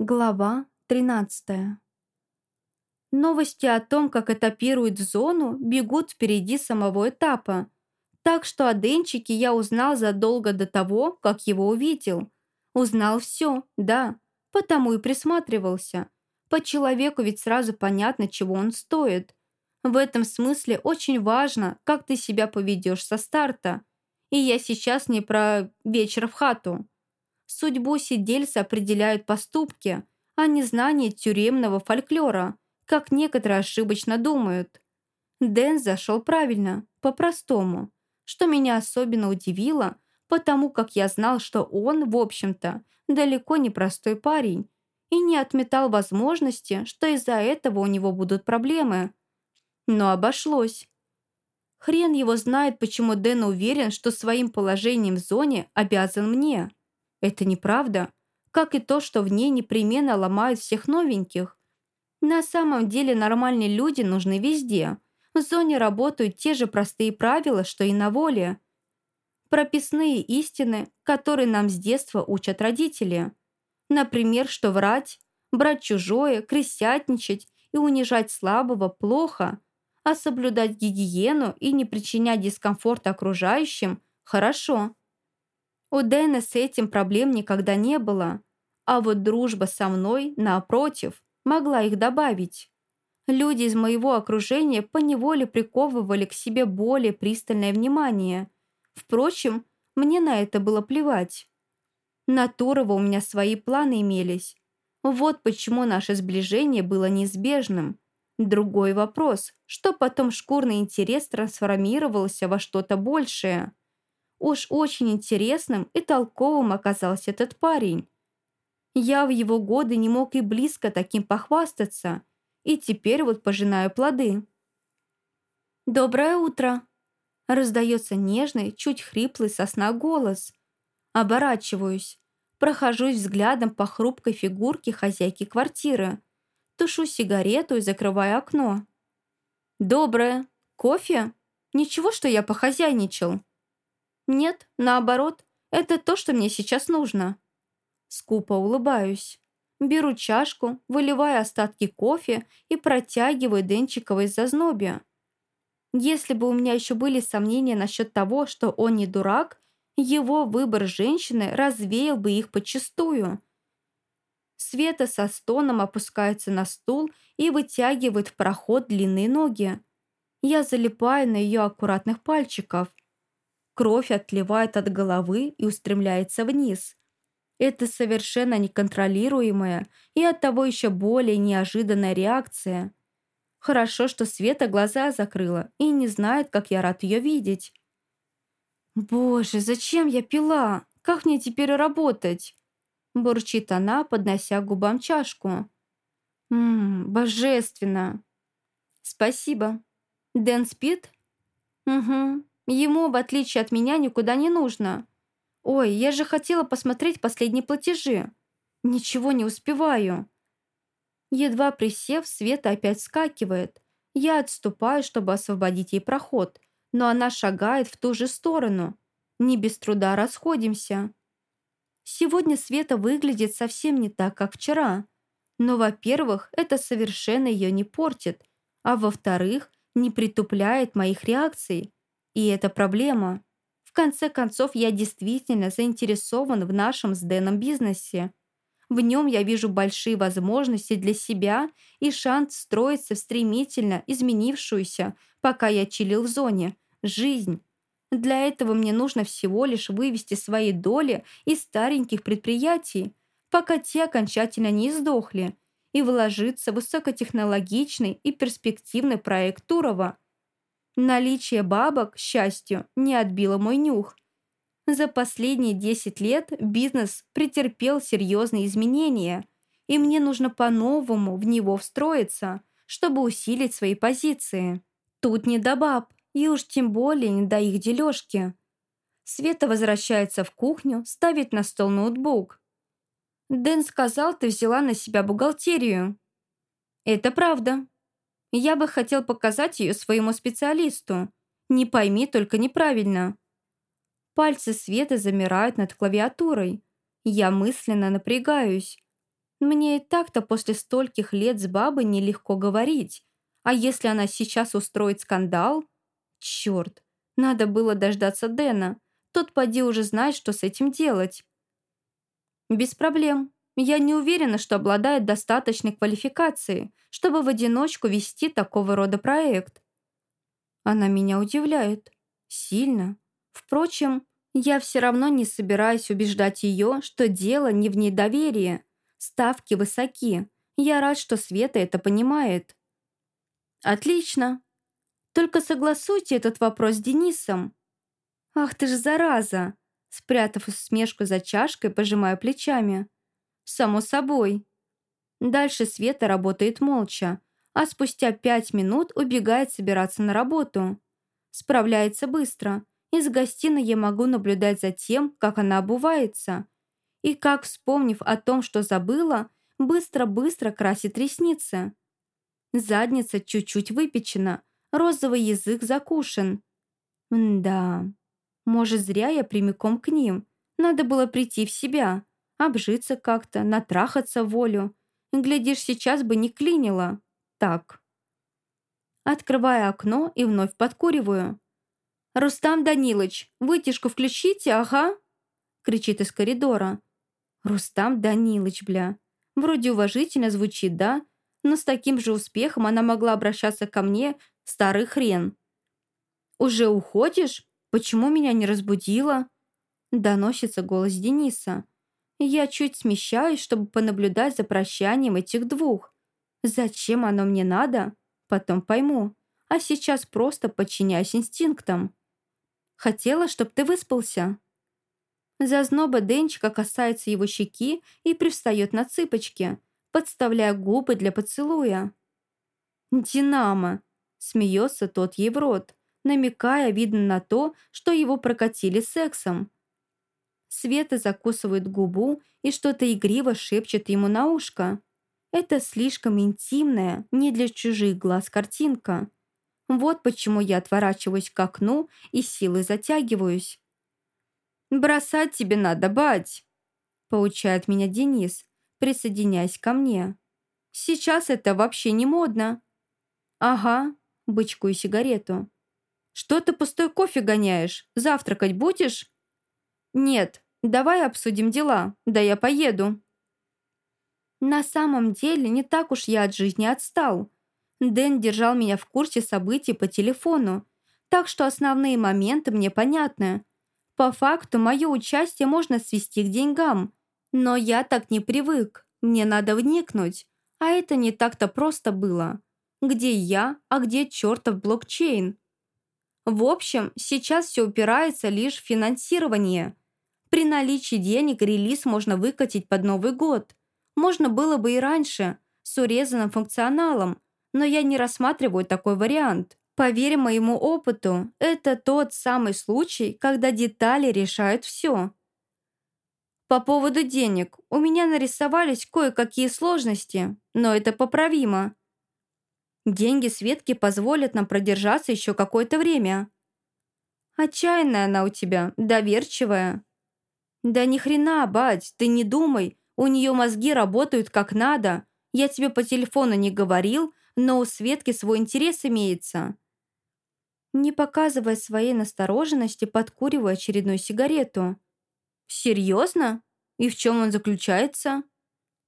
Глава 13 Новости о том, как этапируют зону, бегут впереди самого этапа. Так что о Денчике я узнал задолго до того, как его увидел. Узнал все, да, потому и присматривался. По человеку ведь сразу понятно, чего он стоит. В этом смысле очень важно, как ты себя поведешь со старта. И я сейчас не про вечер в хату. Судьбу сидельца определяют поступки, а не знание тюремного фольклора, как некоторые ошибочно думают. Дэн зашел правильно, по-простому, что меня особенно удивило, потому как я знал, что он, в общем-то, далеко не простой парень и не отметал возможности, что из-за этого у него будут проблемы. Но обошлось. Хрен его знает, почему Дэн уверен, что своим положением в зоне обязан мне. Это неправда, как и то, что в ней непременно ломают всех новеньких. На самом деле нормальные люди нужны везде. В зоне работают те же простые правила, что и на воле. Прописные истины, которые нам с детства учат родители. Например, что врать, брать чужое, крысятничать и унижать слабого плохо, а соблюдать гигиену и не причинять дискомфорт окружающим – хорошо. У Дэна с этим проблем никогда не было, а вот дружба со мной, напротив, могла их добавить. Люди из моего окружения поневоле приковывали к себе более пристальное внимание. Впрочем, мне на это было плевать. На Турова у меня свои планы имелись. Вот почему наше сближение было неизбежным. Другой вопрос, что потом шкурный интерес трансформировался во что-то большее – Уж очень интересным и толковым оказался этот парень. Я в его годы не мог и близко таким похвастаться, и теперь вот пожинаю плоды. «Доброе утро!» Раздается нежный, чуть хриплый сосна голос. Оборачиваюсь. Прохожусь взглядом по хрупкой фигурке хозяйки квартиры. Тушу сигарету и закрываю окно. «Доброе. Кофе? Ничего, что я похозяйничал?» Нет, наоборот, это то, что мне сейчас нужно. Скупо улыбаюсь. Беру чашку, выливаю остатки кофе и протягиваю Денчиковой зазнобе. Если бы у меня еще были сомнения насчет того, что он не дурак, его выбор женщины развеял бы их подчистую. Света со стоном опускается на стул и вытягивает в проход длинные ноги. Я залипаю на ее аккуратных пальчиков – Кровь отливает от головы и устремляется вниз. Это совершенно неконтролируемая и оттого еще более неожиданная реакция. Хорошо, что Света глаза закрыла и не знает, как я рад ее видеть. «Боже, зачем я пила? Как мне теперь работать?» Бурчит она, поднося губам чашку. «Ммм, божественно!» «Спасибо. Дэн спит?» «Угу. Ему, в отличие от меня, никуда не нужно. Ой, я же хотела посмотреть последние платежи. Ничего не успеваю. Едва присев, Света опять скакивает. Я отступаю, чтобы освободить ей проход, но она шагает в ту же сторону. Не без труда расходимся. Сегодня Света выглядит совсем не так, как вчера. Но, во-первых, это совершенно ее не портит, а во-вторых, не притупляет моих реакций. И это проблема. В конце концов, я действительно заинтересован в нашем с Дэном бизнесе. В нем я вижу большие возможности для себя и шанс строиться в стремительно изменившуюся, пока я чилил в зоне, жизнь. Для этого мне нужно всего лишь вывести свои доли из стареньких предприятий, пока те окончательно не издохли, и вложиться в высокотехнологичный и перспективный проект Турова – Наличие бабок, к счастью, не отбило мой нюх. За последние 10 лет бизнес претерпел серьезные изменения, и мне нужно по-новому в него встроиться, чтобы усилить свои позиции. Тут не до баб, и уж тем более не до их дележки. Света возвращается в кухню, ставит на стол ноутбук. «Дэн сказал, ты взяла на себя бухгалтерию». «Это правда», я бы хотел показать ее своему специалисту. Не пойми только неправильно. Пальцы Светы замирают над клавиатурой. Я мысленно напрягаюсь. Мне и так-то после стольких лет с бабой нелегко говорить. А если она сейчас устроит скандал? Черт, надо было дождаться Дэна. Тот поди уже знает, что с этим делать. Без проблем. Я не уверена, что обладает достаточной квалификацией, чтобы в одиночку вести такого рода проект. Она меня удивляет. Сильно. Впрочем, я все равно не собираюсь убеждать ее, что дело не в недоверии. Ставки высоки. Я рад, что Света это понимает. Отлично. Только согласуйте этот вопрос с Денисом. Ах ты ж зараза. Спрятав усмешку за чашкой, пожимаю плечами. Само собой. Дальше Света работает молча, а спустя пять минут убегает собираться на работу. Справляется быстро. Из гостиной я могу наблюдать за тем, как она обувается. И как, вспомнив о том, что забыла, быстро-быстро красит ресницы. Задница чуть-чуть выпечена, розовый язык закушен. да, может, зря я прямиком к ним. Надо было прийти в себя, обжиться как-то, натрахаться волю. Глядишь, сейчас бы не клинило. Так. Открываю окно и вновь подкуриваю. «Рустам Данилович, вытяжку включите, ага!» кричит из коридора. «Рустам Данилович, бля. Вроде уважительно звучит, да? Но с таким же успехом она могла обращаться ко мне, старый хрен». «Уже уходишь? Почему меня не разбудила?» Доносится голос Дениса. Я чуть смещаюсь, чтобы понаблюдать за прощанием этих двух. Зачем оно мне надо? Потом пойму. А сейчас просто подчиняюсь инстинктам. Хотела, чтоб ты выспался». Зазноба Денчика касается его щеки и привстает на цыпочки, подставляя губы для поцелуя. «Динамо!» – смеется тот ей в рот, намекая, видно на то, что его прокатили сексом. Света закусывает губу и что-то игриво шепчет ему на ушко. Это слишком интимная, не для чужих глаз картинка. Вот почему я отворачиваюсь к окну и силой затягиваюсь. «Бросать тебе надо, бать!» – поучает меня Денис, присоединяясь ко мне. «Сейчас это вообще не модно». «Ага», – бычкую сигарету. «Что ты пустой кофе гоняешь? Завтракать будешь?» «Нет, давай обсудим дела, да я поеду». На самом деле не так уж я от жизни отстал. Дэн держал меня в курсе событий по телефону, так что основные моменты мне понятны. По факту, мое участие можно свести к деньгам, но я так не привык, мне надо вникнуть, а это не так-то просто было. Где я, а где чертов блокчейн? В общем, сейчас все упирается лишь в финансирование. При наличии денег релиз можно выкатить под Новый год. Можно было бы и раньше, с урезанным функционалом, но я не рассматриваю такой вариант. Поверь моему опыту, это тот самый случай, когда детали решают все. По поводу денег, у меня нарисовались кое-какие сложности, но это поправимо. Деньги Светки позволят нам продержаться еще какое-то время. Отчаянная она у тебя, доверчивая. Да ни хрена, бать, ты не думай, у нее мозги работают как надо. Я тебе по телефону не говорил, но у Светки свой интерес имеется. Не показывая своей настороженности, подкуриваю очередную сигарету. «Серьезно? И в чем он заключается?»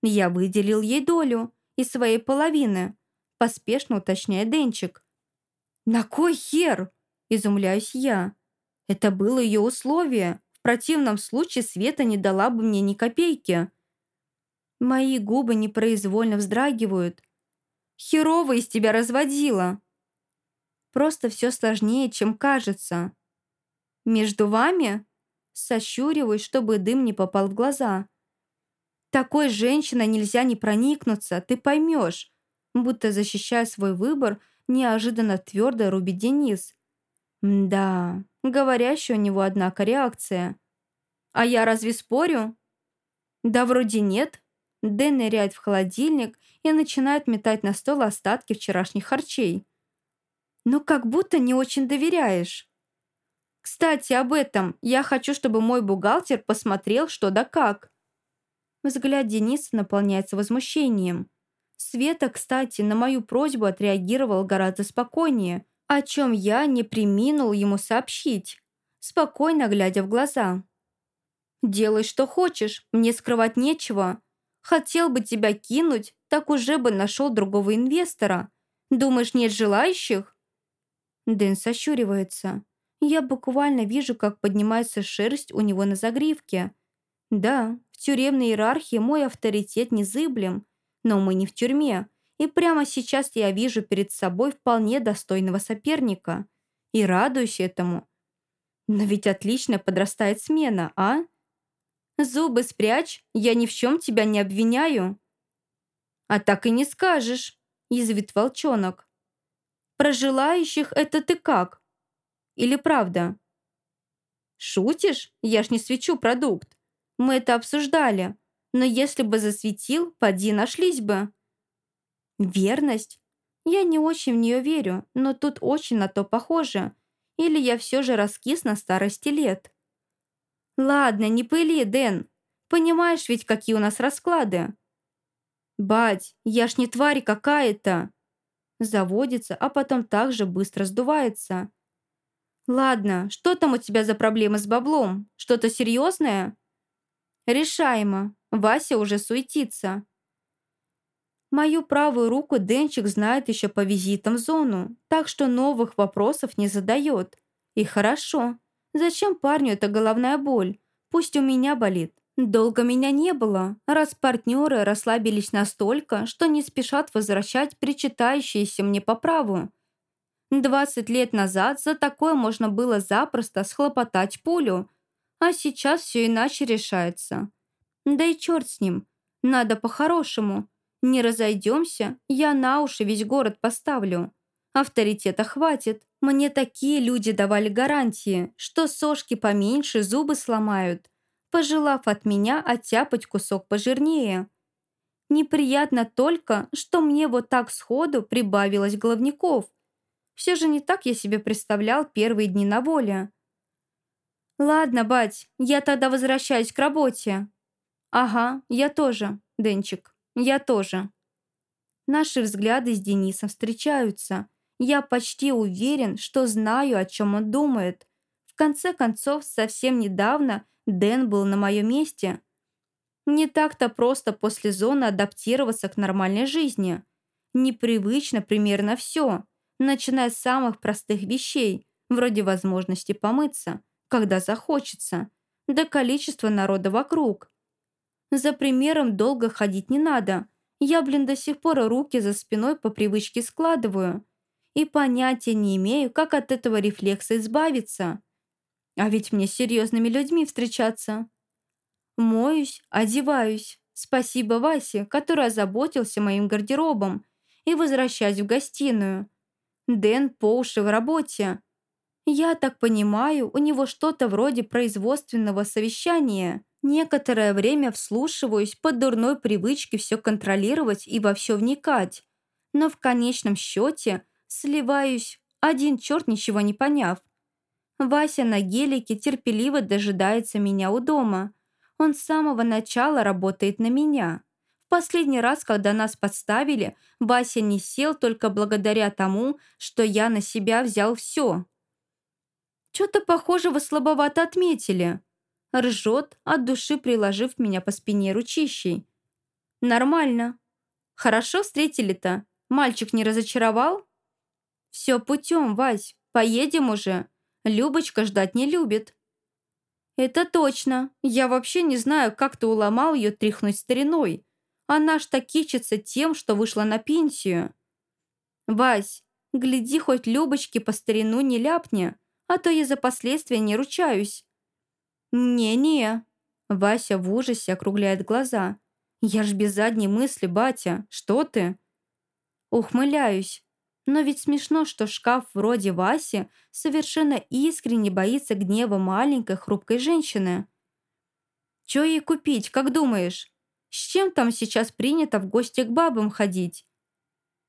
«Я выделил ей долю из своей половины», поспешно уточняет Денчик. «На кой хер?» – изумляюсь я. «Это было ее условие. Противном случае Света не дала бы мне ни копейки». Мои губы непроизвольно вздрагивают, Херово из тебя разводила. Просто все сложнее, чем кажется. Между вами? Сощуриваюсь, чтобы дым не попал в глаза. Такой женщиной нельзя не проникнуться, ты поймешь. Будто защищая свой выбор, неожиданно твердо рубит Денис. Да, говорящая у него, однако, реакция. А я разве спорю? Да вроде нет. Дэн ныряет в холодильник и начинает метать на стол остатки вчерашних харчей. «Ну, как будто не очень доверяешь». «Кстати, об этом. Я хочу, чтобы мой бухгалтер посмотрел, что да как». Взгляд Дениса наполняется возмущением. Света, кстати, на мою просьбу отреагировал гораздо спокойнее, о чем я не приминул ему сообщить, спокойно глядя в глаза. «Делай, что хочешь, мне скрывать нечего. Хотел бы тебя кинуть, так уже бы нашел другого инвестора. Думаешь, нет желающих?» Дэн сощуривается. Я буквально вижу, как поднимается шерсть у него на загривке. Да, в тюремной иерархии мой авторитет незыблем, но мы не в тюрьме, и прямо сейчас я вижу перед собой вполне достойного соперника. И радуюсь этому. Но ведь отлично подрастает смена, а? Зубы спрячь, я ни в чем тебя не обвиняю. А так и не скажешь, язвит волчонок. Про желающих это ты как? Или правда? Шутишь? Я ж не свечу продукт. Мы это обсуждали. Но если бы засветил, поди нашлись бы. Верность? Я не очень в нее верю, но тут очень на то похоже. Или я все же раскис на старости лет. Ладно, не пыли, Дэн. Понимаешь ведь, какие у нас расклады. Бать, я ж не тварь какая-то. Заводится, а потом так же быстро сдувается. Ладно, что там у тебя за проблемы с баблом? Что-то серьезное? Решаемо. Вася уже суетится. Мою правую руку Денчик знает еще по визитам в зону, так что новых вопросов не задает. И хорошо. Зачем парню эта головная боль? Пусть у меня болит. Долго меня не было, раз партнеры расслабились настолько, что не спешат возвращать причитающиеся мне по праву. 20 лет назад за такое можно было запросто схлопотать пулю, а сейчас все иначе решается. Да и черт с ним, надо по-хорошему. Не разойдемся, я на уши весь город поставлю. Авторитета хватит. Мне такие люди давали гарантии, что сошки поменьше зубы сломают, пожелав от меня оттяпать кусок пожирнее. Неприятно только, что мне вот так сходу прибавилось головников. Все же не так я себе представлял первые дни на воле. «Ладно, бать, я тогда возвращаюсь к работе». «Ага, я тоже, Денчик, я тоже». Наши взгляды с Денисом встречаются. Я почти уверен, что знаю, о чем он думает. В конце концов, совсем недавно Дэн был на моем месте. Не так-то просто после зоны адаптироваться к нормальной жизни. Непривычно примерно все, начиная с самых простых вещей, вроде возможности помыться, когда захочется, до количества народа вокруг. За примером долго ходить не надо. Я, блин, до сих пор руки за спиной по привычке складываю. И понятия не имею, как от этого рефлекса избавиться. А ведь мне с серьезными людьми встречаться. Моюсь, одеваюсь. Спасибо Васе, который озаботился моим гардеробом. И возвращаюсь в гостиную. Дэн по уши в работе. Я так понимаю, у него что-то вроде производственного совещания. Некоторое время вслушиваюсь по дурной привычке все контролировать и во все вникать. Но в конечном счете сливаюсь, один черт ничего не поняв. Вася на гелике терпеливо дожидается меня у дома. Он с самого начала работает на меня. В последний раз, когда нас подставили, Вася не сел только благодаря тому, что я на себя взял все. Что-то похожего слабовато отметили. Ржет, от души приложив меня по спине ручищей. Нормально. Хорошо встретили-то. Мальчик не разочаровал? Все путем, Вась. Поедем уже. Любочка ждать не любит». «Это точно. Я вообще не знаю, как ты уломал ее тряхнуть стариной. Она ж так кичится тем, что вышла на пенсию». «Вась, гляди, хоть Любочке по старину не ляпни, а то я за последствия не ручаюсь». «Не-не», — Вася в ужасе округляет глаза. «Я ж без задней мысли, батя. Что ты?» Ухмыляюсь. Но ведь смешно, что шкаф вроде Васи совершенно искренне боится гнева маленькой хрупкой женщины. Чё ей купить, как думаешь? С чем там сейчас принято в гости к бабам ходить?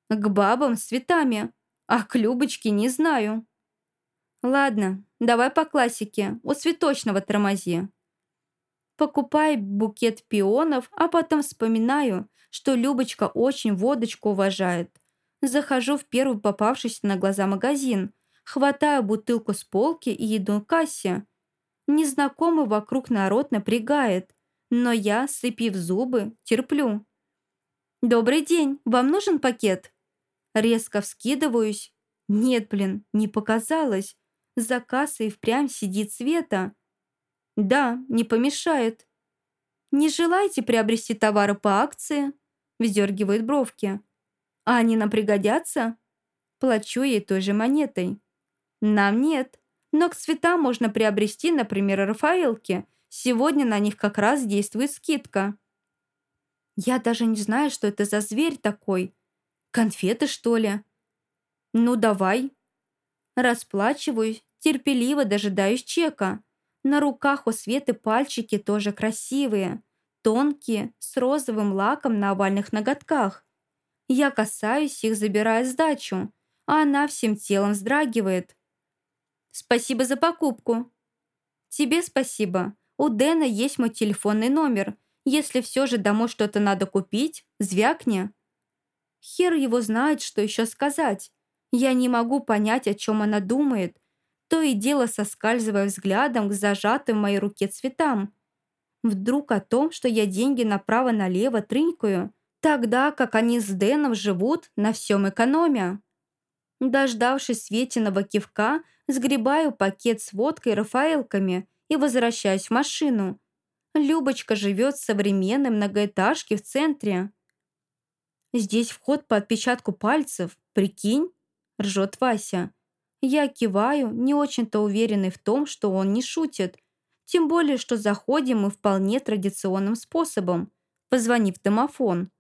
К бабам с цветами, а к Любочке не знаю. Ладно, давай по классике, у цветочного тормози. Покупаю букет пионов, а потом вспоминаю, что Любочка очень водочку уважает. Захожу в первый попавшийся на глаза магазин, хватаю бутылку с полки и иду к кассе. Незнакомый вокруг народ напрягает, но я, сцепив зубы, терплю. «Добрый день, вам нужен пакет?» Резко вскидываюсь. Нет, блин, не показалось. За кассой впрямь сидит Света. Да, не помешает. Не желаете приобрести товары по акции? Вздергивает бровки. А они нам пригодятся? Плачу ей той же монетой. Нам нет. Но к цветам можно приобрести, например, Рафаэлки. Сегодня на них как раз действует скидка. Я даже не знаю, что это за зверь такой. Конфеты, что ли? Ну, давай. Расплачиваюсь, терпеливо дожидаюсь чека. На руках у Светы пальчики тоже красивые, тонкие, с розовым лаком на овальных ноготках. Я касаюсь их, забирая сдачу, а она всем телом вздрагивает. «Спасибо за покупку». «Тебе спасибо. У Дэна есть мой телефонный номер. Если все же домой что-то надо купить, звякни». Хер его знает, что еще сказать. Я не могу понять, о чем она думает, то и дело соскальзывая взглядом к зажатым в моей руке цветам. Вдруг о том, что я деньги направо-налево трынькаю, тогда как они с Дэном живут на всем экономия. Дождавшись Светиного кивка, сгребаю пакет с водкой и рафаэлками и возвращаюсь в машину. Любочка живет в современной многоэтажке в центре. «Здесь вход по отпечатку пальцев, прикинь?» – ржет Вася. Я киваю, не очень-то уверенный в том, что он не шутит. Тем более, что заходим мы вполне традиционным способом, позвонив в домофон.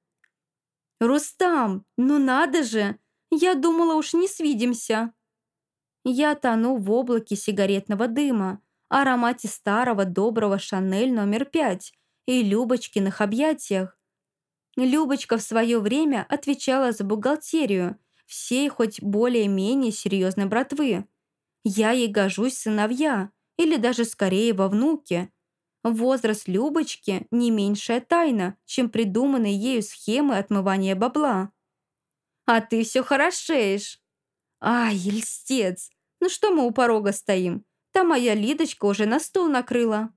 «Рустам, ну надо же! Я думала, уж не свидимся!» Я тону в облаке сигаретного дыма, аромате старого доброго Шанель номер пять и Любочкиных объятиях. Любочка в свое время отвечала за бухгалтерию – всей хоть более-менее серьезной братвы. Я ей гожусь сыновья, или даже скорее во внуке. Возраст Любочки не меньшая тайна, чем придуманные ею схемы отмывания бабла. «А ты все хорошеешь!» «Ай, льстец! Ну что мы у порога стоим? Там моя Лидочка уже на стол накрыла».